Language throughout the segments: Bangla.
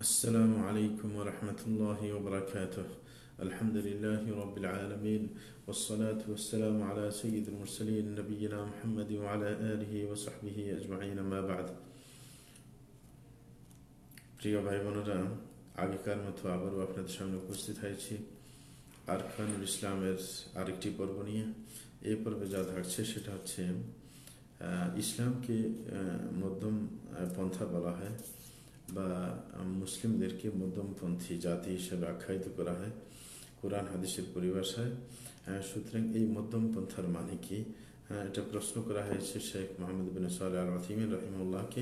السلام عليكم ورحمة الله وبركاته الحمد لله رب العالمين والصلاة والسلام على سيد المرسلين نبينا محمد وعلى آله وصحبه أجمعين ما بعد প্রিয় ভাই বোনেরা আগেকার মতো আবারও আপনাদের সামনে উপস্থিত হয়েছি আরকানুল ইসলামের আরেকটি পর্ব নিয়ে এই পর্বে যা থাকছে সেটা হচ্ছে ইসলামকে মধ্যম পন্থা বলা হয় বা মুসলিমদেরকে মধ্যমপন্থী জাতি হিসেবে আখ্যায়িত করা হয়, কোরআন হাদিসের পরিভাষায়। সুতরাং এই মধ্যম পন্থার মানে কি? এটা প্রশ্ন করা হয়েছে শেখ মোহাম্মদ বিন সাল আল আতিমিন রহিমুল্লাহকে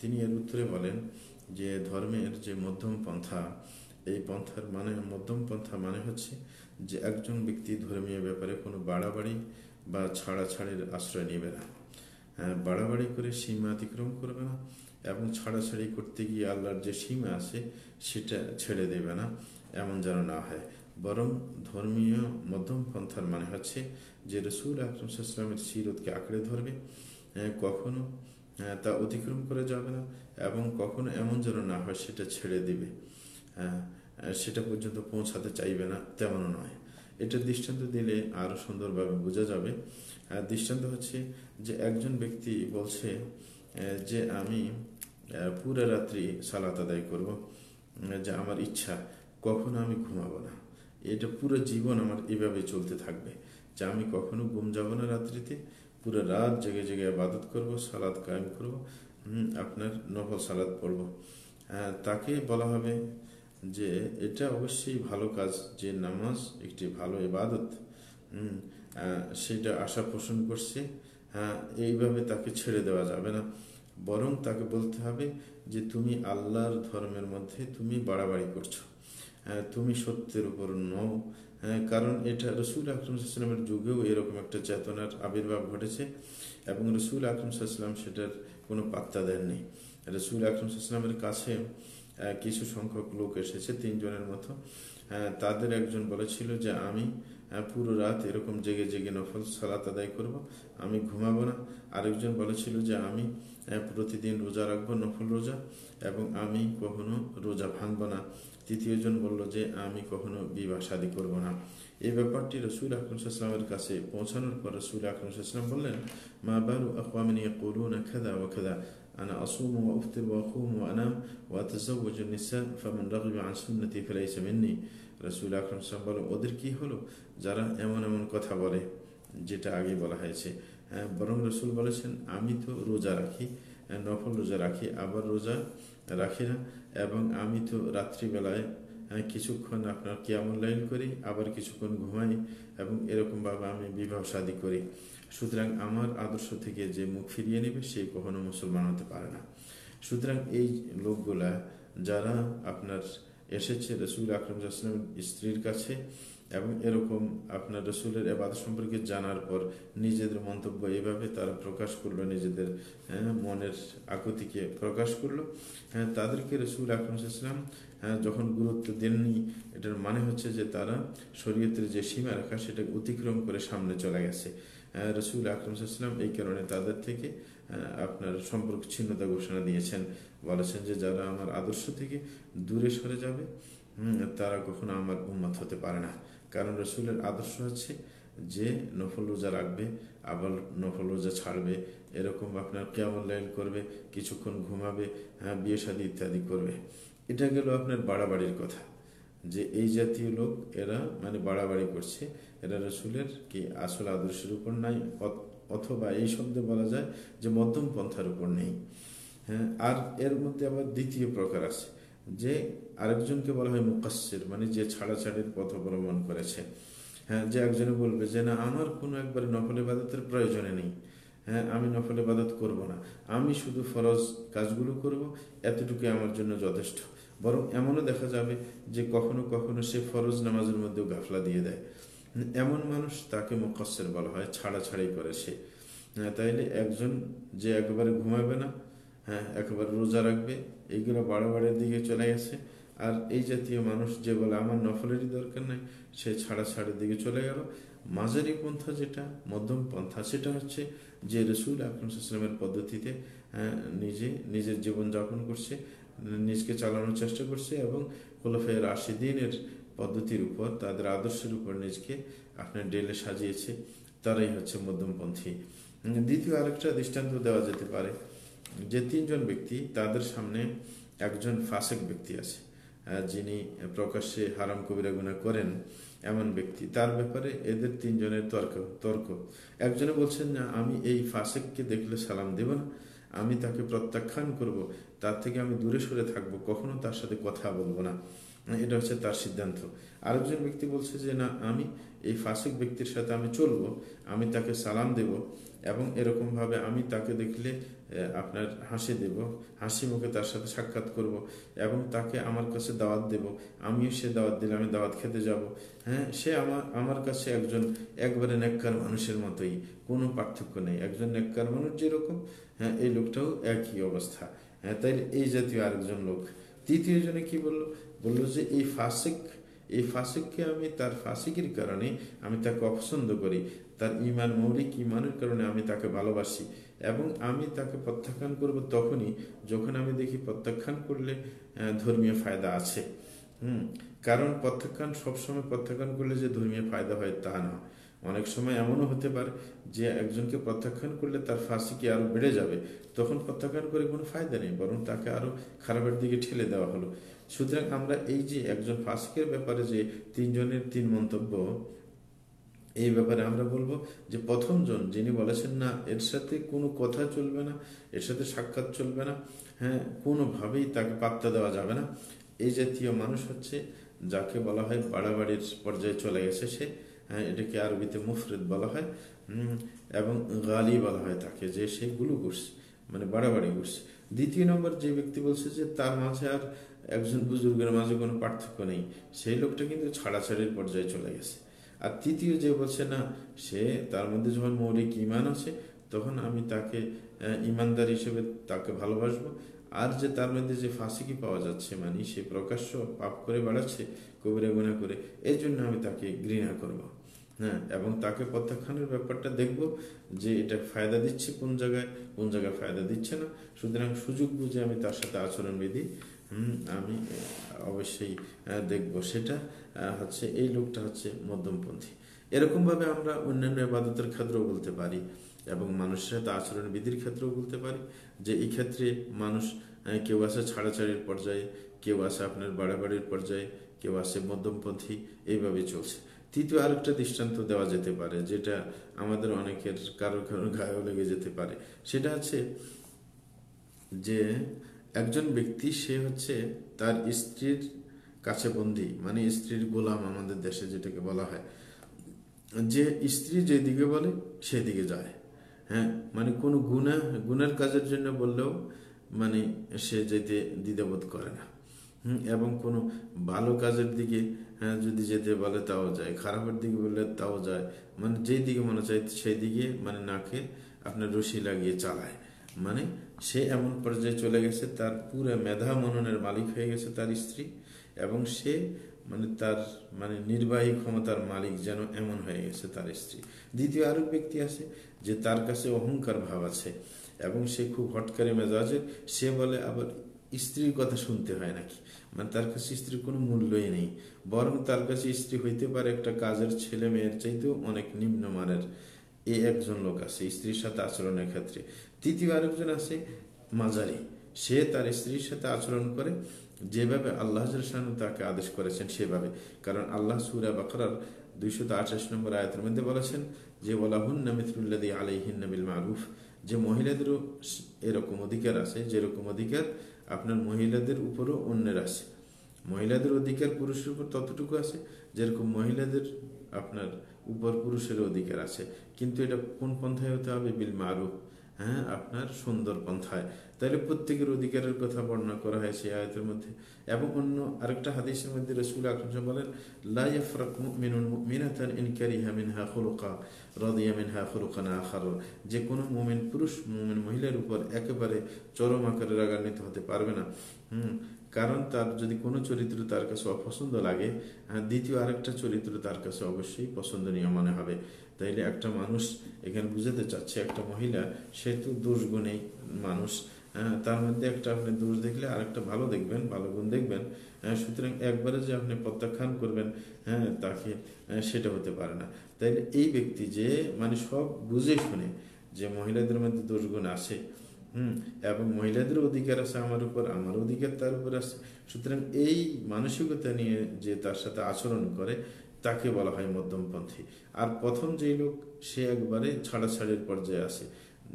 তিনি এর উত্তরে বলেন যে, ধর্মের যে মধ্যম পন্থা এই পন্থার মানে মধ্যম পন্থা মানে হচ্ছে যে, একজন ব্যক্তি ধর্মীয় ব্যাপারে কোনো বাড়াবাড়ি বা ছাড়াছাড়ির আশ্রয় নেবে না। বাড়াবাড়ি করে সীমা অতিক্রম করবে না এবং ছাড়াছাড়ি করতে গিয়ে আল্লাহর যে সীমা আছে, সেটা ছেড়ে দেবে না, এমন যেন না হয়। বরং ধর্মীয় মধ্যম পন্থার মানে হচ্ছে যে রসুল আকরমসাল্লামের সিরতকে আঁকড়ে ধরবে কখনো তা অতিক্রম করে যাবে না এবং কখনো এমন যেন না হয় সেটা ছেড়ে দিবে। সেটা পর্যন্ত পৌঁছাতে চাইবে না, তেমনও নয়। এটা দৃষ্টান্ত দিলে আরও সুন্দরভাবে বোঝা যাবে। দৃষ্টান্ত হচ্ছে যে একজন ব্যক্তি বলছে যে আমি পুরো রাত্রি সালাত আদায় করব। যে আমার ইচ্ছা, কখনো আমি ঘুমাবো না। এটা পুরো জীবন আমার এভাবে চলতে থাকবে। যে আমি কখনো ঘুম যাব না রাত্রিতে। পুরো রাত জেগে জেগে আবাদত করব সালাদ কায়েম করব আপনার নফল সালাদ পড়ব। তাকে বলা হবে যে, এটা অবশ্যই ভালো কাজ যে নামাজ একটি ভালো ইবাদত। সেটা আশা পোষণ করছে। হ্যাঁ এইভাবে তাকে ছেড়ে দেওয়া যাবে না। বরং তাকে বলতে হবে যে তুমি আল্লাহর ধর্মের মধ্যে তুমি বাড়াবাড়ি করছ। তুমি সত্যের উপর নও। কারণ এটা রসুল আকরম সাল্লামের যুগেও এরকম একটা চেতনার আবির্ভাব ঘটেছে এবং রসুল আকরম সাল্লাম সেটার কোনো পাত্তা দেননি। রসুল আকরম সাল্লামের কাছে কিছু সংখ্যক লোক এসেছে, তিনজনের মতো। তাদের একজন বলেছিল যে আমি পুরো রাত এরকম জেগে জেগে নফল সালাত আদায় করব আমি ঘুমাবো না আরেকজন বলেছিল যে আমি প্রতিদিন রোজা রাখবো নফল রোজা এবং আমি কখনো রোজা ভাঙব না তৃতীয় জন বলল যে আমি কখনো বিবাহ শাদী করবো না এই ব্যাপারটি রসুল আকরমসাল্লামের কাছে পৌঁছানোর পর রসুল আকরমসাল্লাম বললেন মা বারু আকওয়ামিন ইয়াকুলুনা খাদা ওয়া খাদা أنا أصوم وأفطر وأقوم وأنام وأتزوج النساء فمن رغب عن سنتي فليس مني রসুল আকরম সাহেব বলে ওদের কি হলো? যারা এমন এমন কথা বলে, যেটা আগে বলা হয়েছে। বরং রসুল বলেছেন, আমি তো রোজা রাখি নফল রোজা রাখি, আবার রোজা রাখি না। এবং আমি তো রাত্রিবেলায় কিছুক্ষণ আপনার কেমন লাইন করি, আবার কিছুক্ষণ ঘুমাই, এবং এরকমভাবে আমি বিবাহ শাদী করি। সুতরাং আমার আদর্শ থেকে যে মুখ ফিরিয়ে নেবে, সে কখনো মুসলমান হতে পারে না। সুতরাং এই লোকগুলা, যারা আপনার এসেছে রসুল আকরম স্ত্রীর কাছে। এবং এরকম আপনার রসুলের এবাদ সম্পর্কে জানার পর নিজেদের মন্তব্য এইভাবে তারা প্রকাশ করল, নিজেদের মনের আকুতিকে প্রকাশ করল। হ্যাঁ তাদেরকে রসুল আকরম ইসলাম হ্যাঁ যখন গুরুত্ব দেননি, এটার মানে হচ্ছে যে তারা শরীয়তের যে সীমা রাখা সেটা অতিক্রম করে সামনে চলে গেছে। রসুল আকরম ইসলাম এই কারণে তাদের থেকে আপনার সম্পর্ক ছিন্নতা ঘোষণা দিয়েছেন। বলেছেন যে যারা আমার আদর্শ থেকে দূরে সরে যাবে তারা কখনো আমার উন্মত হতে পারে না। কারণ রসুলের আদর্শ হচ্ছে যে নফল রোজা রাখবে, আবার নফল রোজা ছাড়বে। এরকম আপনার কেমন লাইন করবে, কিছুক্ষণ ঘুমাবে হ্যাঁ বিয়ে শাদী ইত্যাদি করবে। এটা গেল আপনার বাড়াবাড়ির কথা। যে এই জাতীয় লোক, এরা মানে বাড়াবাড়ি করছে। এরা রসুলের কি আসল আদর্শের উপর নাই? অথবা এই শব্দে বলা যায় যে মধ্যম পন্থার উপর নেই। হ্যাঁ আর এর মধ্যে আবার দ্বিতীয় প্রকার আছে। যে আরেকজনকে বলা হয় মুকাসের মানে যে ছাড়াছাড়ির পথ অবলম্বন করেছে। হ্যাঁ যে একজনে বলবে যে, না, আমার কোনো একবারে নফল ইবাদতের প্রয়োজনে নেই। হ্যাঁ আমি নফল ইবাদত করব না। আমি শুধু ফরজ কাজগুলো করব এতটুকু আমার জন্য যথেষ্ট। বরং এমনও দেখা যাবে যে কখনো কখনো সে ফরজ নামাজের মধ্যেও গাফলা দিয়ে দেয়। এমন মানুষ তাকে মুকাসের বলা হয়, ছাড়াছাড়ি করে সে। তাইলে একজন যে একবারে ঘুমাবে না হ্যাঁ একেবারে রোজা রাখবে। এইগুলো বাড়াবাড়ির দিকে চলে গেছে। আর এই জাতীয় মানুষ যে বলে আমার নফলেরই দরকার নাই সে ছাড়া ছাড়ের দিকে চলে গেল। মাঝারি পন্থা যেটা মধ্যম পন্থা সেটা হচ্ছে যে রসুল আকরমসাল্লামের পদ্ধতিতে হ্যাঁ, নিজে নিজের জীবন যাপন করছে নিজকে চালানোর চেষ্টা করছে এবং খোলফের দিনের পদ্ধতির উপর তাদের আদর্শের উপর নিজকে আপনার ডেলে সাজিয়েছে। তারাই হচ্ছে মধ্যমপন্থী। দ্বিতীয় আরেকটা দৃষ্টান্ত দেওয়া যেতে পারে। যে তিনজন ব্যক্তি তাদের সামনে একজন ফাসেক ব্যক্তি আছে যিনি প্রকাশ্যে হারাম কবিরা গুণা করেন এমন ব্যক্তি। তার ব্যাপারে এদের তিনজনের তর্ক তর্ক। একজনে বলছেন, না, আমি এই ফাসেককে দেখলে সালাম দেব না, আমি তাকে প্রত্যাখ্যান করব, তার থেকে আমি দূরে সরে থাকব, কখনো তার সাথে কথা বলব না। এটা হচ্ছে তার সিদ্ধান্ত। আরেকজন ব্যক্তি বলছে যে, না, আমি এই ফাসিক ব্যক্তির সাথে আমি চলবো, আমি তাকে সালাম দেব এবং এরকমভাবে আমি তাকে দেখলে আপনার হাসি দেব, হাসি মুখে তার সাথে সাক্ষাৎ করব এবং তাকে আমার কাছে দাওয়াত দেব। আমিও সে দাওয়াত দিলে আমি দাওয়াত খেতে যাব। হ্যাঁ সে আমার আমার কাছে একজন একবারে নেককার মানুষের মতোই, কোনো পার্থক্য নেই। একজন নেককার মানুষ যেরকম হ্যাঁ এই লোকটাও একই অবস্থা। হ্যাঁ তাই এই জাতীয় আরেকজন লোক তৃতীয় জনে কি বলল? বলল যে, এই ফাসিক, এই ফাসিককে আমি তার ফাসিকের কারণে আমি তাকে অপছন্দ করি। তার ইমান মৌলিক ইমানের কারণে আমি তাকে ভালোবাসি এবং আমি তাকে প্রত্যাখ্যান করব তখনই যখন আমি দেখি প্রত্যাখ্যান করলে ধর্মীয় ফায়দা আছে। হুম, কারণ প্রত্যাখ্যান সবসময় প্রত্যাখ্যান করলে যে ধর্মীয় ফায়দা হয় তা না অনেক সময় এমনও হতে পারে যে একজনকে প্রত্যাখ্যান করলে তার ফাঁসি কি আরও বেড়ে যাবে? তখন প্রত্যাখ্যান করে কোনো ফায়দা নেই, বরং তাকে আরও খারাপের দিকে ঠেলে দেওয়া হলো। সুতরাং আমরা এই যে একজন ফাঁসিকের ব্যাপারে যে তিনজনের তিন মন্তব্য, এই ব্যাপারে আমরা বলব যে প্রথমজন যিনি বলেছেন না, এর সাথে কোনো কথা চলবে না, এর সাথে সাক্ষাৎ চলবে না হ্যাঁ কোনোভাবেই তাকে পাত্তা দেওয়া যাবে না। এই জাতীয় মানুষ হচ্ছে, যাকে বলা হয় বাড়াবাড়ির পর্যায়ে চলে গেছে সে। এটাকে আরবিতে মুফরেদ বলা হয় এবং গালি বলা হয় তাকে, যে সে গুলো করছে মানে বাড়াবাড়ি করছে। দ্বিতীয় নম্বর যে ব্যক্তি বলছে যে তার মাঝে আর একজন বুজুর্গের মাঝে কোনো পার্থক্য নেই, সেই লোকটা কিন্তু ছাড়াছাড়ির পর্যায়ে চলে গেছে। আর তৃতীয় যে বলছে না, সে তার মধ্যে যখন মৌলিক ইমান আছে, তখন আমি তাকে ইমানদার হিসেবে তাকে ভালোবাসবো আর যে তার মধ্যে যে ফাঁসিকি পাওয়া যাচ্ছে মানে সে প্রকাশ্য পাপ করে বেড়াচ্ছে, কবিরা গুণা করে এই জন্য আমি তাকে ঘৃণা করব। হ্যাঁ এবং তাকে প্রত্যাখ্যানের ব্যাপারটা দেখব যে এটা ফায়দা দিচ্ছে কোন জায়গায় কোন জায়গায় ফায়দা দিচ্ছে না। সুতরাং সুযোগ বুঝে আমি তার সাথে আচরণ বিধি আমি অবশ্যই দেখব। সেটা হচ্ছে এই লোকটা হচ্ছে মধ্যমপন্থী। এরকমভাবে আমরা অন্যান্য আবাদতের ক্ষেত্রেও বলতে পারি এবং মানুষের সাথে আচরণ বিধির ক্ষেত্রেও বলতে পারি যে এই ক্ষেত্রে মানুষ কেউ আসে ছাড়াছাড়ির পর্যায়ে, কেউ আসে আপনার বাড়াবাড়ির পর্যায়ে, কেউ আসে মধ্যমপন্থী এইভাবে চলছে। তৃতীয় আরেকটা দৃষ্টান্ত দেওয়া যেতে পারে যেটা আমাদের অনেকের কারোর কারোর গায়েও লেগে যেতে পারে। সেটা হচ্ছে যে একজন ব্যক্তি, সে হচ্ছে তার স্ত্রীর কাছে বন্দি মানে স্ত্রীর গোলাম আমাদের দেশে যেটাকে বলা হয়। যে স্ত্রী যেদিকে বলে, সেদিকে যায়। হ্যাঁ মানে কোনো গুণা, গুণের কাজের জন্য বললেও মানে সে যেতে দ্বিধাবোধ করে না। এবং কোনো ভালো কাজের দিকে হ্যাঁ যদি যেতে বলে, তাও যায়। খারাপের দিকে বললে, তাও যায়। মানে যেই দিকে মনে চায় সেই দিকে মানে নাকে আপনার রশি লাগিয়ে চালায়। মানে সে এমন পর্যায়ে চলে গেছে, তার পুরো মেধা মননের মালিক হয়ে গেছে তার স্ত্রী। এবং সে মানে তার মানে নির্বাহী ক্ষমতার মালিক যেন এমন হয়ে গেছে তার স্ত্রী। দ্বিতীয় আরও ব্যক্তি আছে যে তার কাছে অহংকার ভাব আছে এবং সে খুব হটকারি মেজাজের, সে বলে আবার স্ত্রীর কথা শুনতে হয় নাকি? মানে তার কাছে স্ত্রীর কোনো মূল্যই নেই। বরং তার কাছে স্ত্রী হইতে পারে একটা কাজের ছেলে মেয়ের চাইতেও অনেক নিম্নমানের। এ একজন লোক আছে, স্ত্রীর সাথে আচরণের ক্ষেত্রে। তৃতীয় আরেকজন আছে মাজারি সে তার স্ত্রীর সাথে আচরণ করে যেভাবে আল্লাহ তাকে আদেশ করেছেন, সেভাবে। কারণ আল্লাহ সুরা বাকরার দুইশত আঠাশ নম্বর আয়তের মধ্যে বলেছেন যে বলাহুন্না মিথুল্লাদি আলাইহিন্নাবিল মারুফ। যে মহিলাদেরও এরকম অধিকার আছে, যেরকম অধিকার আপনার মহিলাদের উপরও অন্যের আছে। মহিলাদের অধিকার পুরুষের উপর ততটুকু আছে, যেরকম মহিলাদের আপনার উপর পুরুষের অধিকার আছে। কিন্তু এটা কোন পন্থায় হতে হবে? বিল মারুফ। হ্যাঁ আপনার সুন্দর পন্থায় তাহলে প্রত্যেকের অধিকারের কথা বর্ণনা করা হয় সেই আয়তের মধ্যে। এবং অন্য আরেকটা হাদিসের মধ্যে রসুল আকরম বলেন লাইফরাক মিনুন মিনাতান হা মিনহা খুলুকা, রদিয়া মিনহা খুলুকানা আখার। যে কোনো মোমেন পুরুষ, মোমেন মহিলার উপর একেবারে চরম আকারে রাগান্বিত হতে পারবে না। হুম কারণ তার যদি কোনো চরিত্র তার কাছে অপছন্দ লাগে হ্যাঁ, দ্বিতীয় আরেকটা চরিত্র তার কাছে অবশ্যই পছন্দনীয় মনে হবে। তাইলে একটা মানুষ এখানে বুঝাতে চাচ্ছে একটা মহিলা সে তো দোষ গুণেই মানুষ হ্যাঁ, তার মধ্যে একটা আপনি দোষ দেখলে আরেকটা ভালো দেখবেন ভালো গুণ দেখবেন হ্যাঁ, সুতরাং একবারে যে আপনি প্রত্যাখ্যান করবেন হ্যাঁ তাকে সেটা হতে পারে না। তাইলে এই ব্যক্তি যে মানে সব বুঝে শুনে যে মহিলাদের মধ্যে দোষগুণ আছে হুম, এবং মহিলাদের অধিকার আছে আমার উপর, আমার অধিকার তার উপর আছে। সুতরাং এই মানসিকতা নিয়ে যে তার সাথে আচরণ করে, তাকে বলা হয় মধ্যমপন্থী। আর প্রথম যেই লোক, সে একবারে ছাড়াছাড়ির পর্যায়ে আসে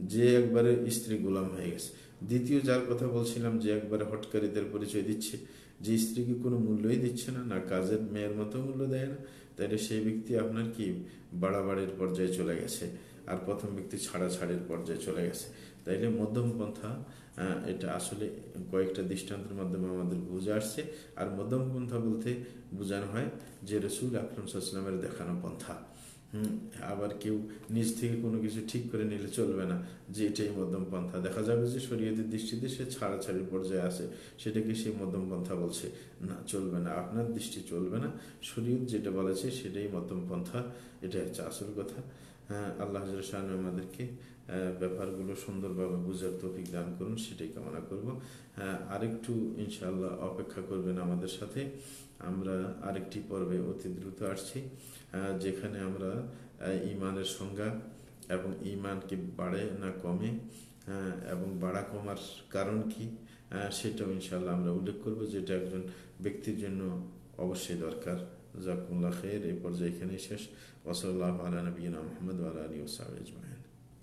যে একবারে স্ত্রী গোলাম হয়ে গেছে। দ্বিতীয় যার কথা বলছিলাম, যে একবারে হটকারীদের পরিচয় দিচ্ছে যে স্ত্রীকে কোনো মূল্যই দিচ্ছে না না কাজের মেয়ের মতো মূল্য দেয় না, তাইলে সেই ব্যক্তি আপনার কি বাড়াবাড়ির পর্যায়ে চলে গেছে? আর প্রথম ব্যক্তি ছাড়া ছাড়াছাড়ির পর্যায়ে চলে গেছে। তাইলে মধ্যম পন্থা এটা আসলে কয়েকটা দৃষ্টান্তের মাধ্যমে আমাদের বুঝে আসছে। আর মধ্যম পন্থা বলতে বোঝানো হয় যে রসুল আকরম সাল্লামের দেখানো পন্থা। আবার কেউ নিজ থেকে কোনো কিছু ঠিক করে নিলে চলবে না। যে এটাই মধ্যম পন্থা। দেখা যাবে যে শরীয়তের দৃষ্টিতে সে ছাড়াছাড়ির পর্যায়ে আছে, সেটাকে সে মধ্যম পন্থা বলছে। না, চলবে না। আপনার দৃষ্টি চলবে না। শরীয়ত যেটা বলেছে, সেটাই মধ্যম পন্থা। এটা হচ্ছে আসল কথা। হ্যাঁ আল্লাহ শাহান আমাদেরকে ব্যাপারগুলো সুন্দরভাবে বুঝার তৌফিক দান করুন, সেটাই কামনা করব। হ্যাঁ আরেকটু ইনশাআল্লাহ অপেক্ষা করবেন আমাদের সাথে। আমরা আরেকটি পর্বে অতি দ্রুত আসছি যেখানে আমরা ইমানের সংজ্ঞা এবং ইমান কি বাড়ে না কমে এবং বাড়া কমার কারণ কি সেটাও ইনশাল্লাহ আমরা উল্লেখ করব, যেটা একজন ব্যক্তির জন্য অবশ্যই দরকার। জাকুল্লাহ খের এই পর্যায়ে এখানেই শেষ। ওসল্লাহ আলা নবীনা মোহাম্মদ আলী ওসাহ আজমাইন।